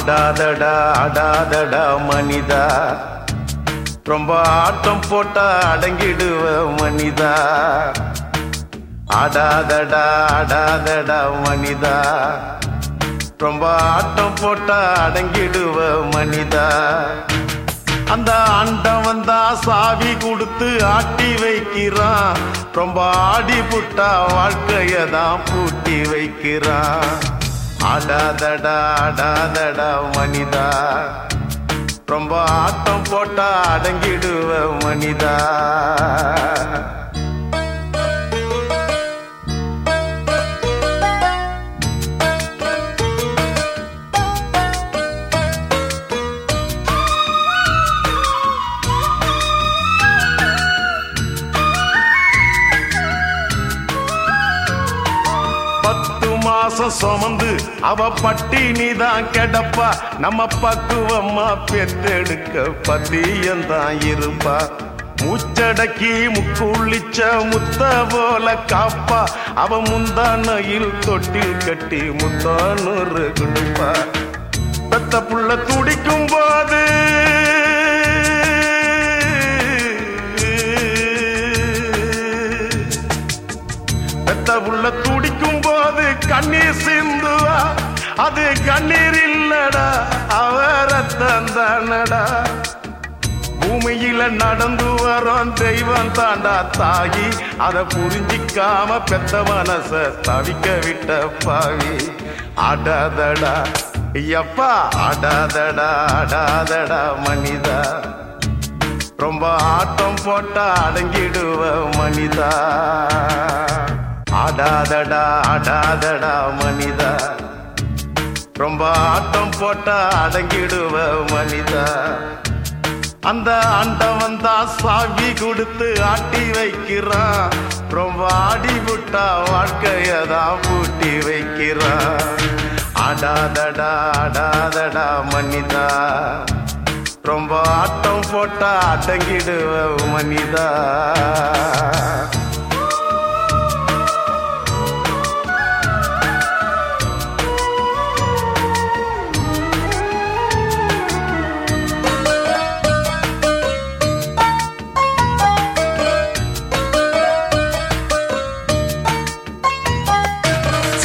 ஆடாதடா ஆடாதடா மனிதா. ரொம்ப ஆட்டம் போட்டா அடங்கிடுவ மனிதா. ஆடாதடா ஆடாதடா மனிதா. ரொம்ப ஆட்டம் போட்டா அடங்கிடுவ மனிதா. அந்த அண்டம் வந்தா சாவி கொடுத்து ஆட்டி வைக்கிறான். ரொம்ப ஆடி புட்டா வாழ்க்கைய தான் பூட்டி வைக்கிறான். ஆடாதடா ஆடாதடா மனிதா. ரொம்ப ஆட்டம் போட்டா அடங்கிடுவ மனிதா. மாசம் சுமந்து அவ பட்டினி தான் கெடப்பா. நம்ம பக்குவம்மா பெத்தெடுக்க பத்தியந்தான் இருப்பா. முச்சடக்கி முக்குள்ளிச்ச முத்த போல காப்பா. அவ முந்தானையில் தொட்டில் கட்டி முத்தானூறு குடுப்பா. பெத்த புள்ள துடிக்கும் போது உள்ள துடிக்கும் போது கண்ணீர் சிந்துவா? அது கண்ணீர் இல்லடா அவரத்தம் தானடா. பூமியில நடந்து வரோம் தெய்வம் தாண்டா தாகி அதை புரிஞ்சிக்காம பெத்த மனச தவிக்க விட்ட பாவி. அடாதடா எப்பா அடாதடா அடாதடா மனிதா. ரொம்ப ஆட்டம் போட்டா அடங்கிடுவ மனிதா. ஆடாதடா ஆடாதடா மனிதா. ரொம்ப ஆட்டம் போட்டா அடங்கிடுவ மனிதா. அந்த ஆண்டவன் தான் சாவி கொடுத்து ஆட்டி வைக்கிறான். ரொம்ப ஆடி விட்டா வாழ்க்கைய தான் பூட்டி வைக்கிறான். ஆடாதடா ஆடாதடா மனிதா. ரொம்ப ஆட்டம் போட்டா அடங்கிடுவ மனிதா.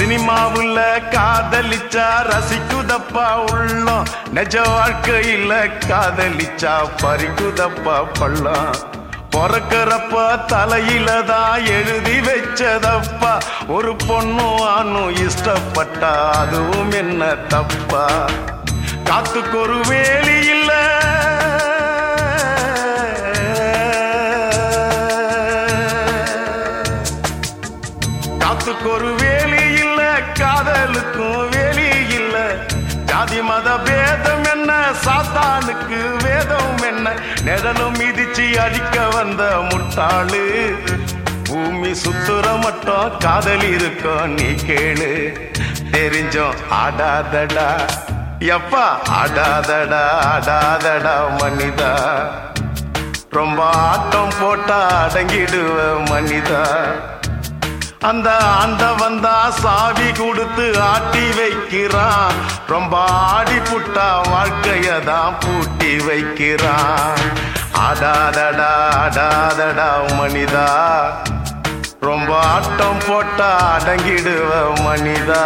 சினிமாவுல காதலிச்சா ரசிக்குதப்பா உள்ளம். நெஜ வாழ்க்கையில காதலிச்சா பறிக்குதப்பா பள்ளம். பிறக்கிறப்ப தலையில தான் எழுதி வச்சதப்பா. ஒரு பொண்ணும் ஆணும் இஷ்டப்பட்டா அதுவும் என்ன தப்பா? காத்துக்கு ஒரு வேலி இல்ல காத்துக்கு ஒரு வேலி காதலுக்கும் வெளி இல்ல. ஜாதி மத பேதம் என்ன? சாத்தானுக்கு வேதம் என்ன? நிழலும் மிதிச்சு அடிக்க வந்த முட்டாளு. பூமி சுத்துற மட்டும் காதல் இருக்கும் நீ கேளு. தெரிஞ்சோம் ஆடாதடா. எப்பா ஆடாதடா ஆடாதடா மனிதா. ரொம்ப ஆட்டம் போட்டா அடங்கிடுவ மனிதா. அந்த அந்த வந்தா சாவி கொடுத்து ஆட்டி வைக்கிறான். ரொம்ப ஆடி புட்டா வாழ்க்கைய தான் பூட்டி வைக்கிறான். அடாதடா அடாதடா மனிதா. ரொம்ப ஆட்டம் போட்டா அடங்கிடுவ மனிதா.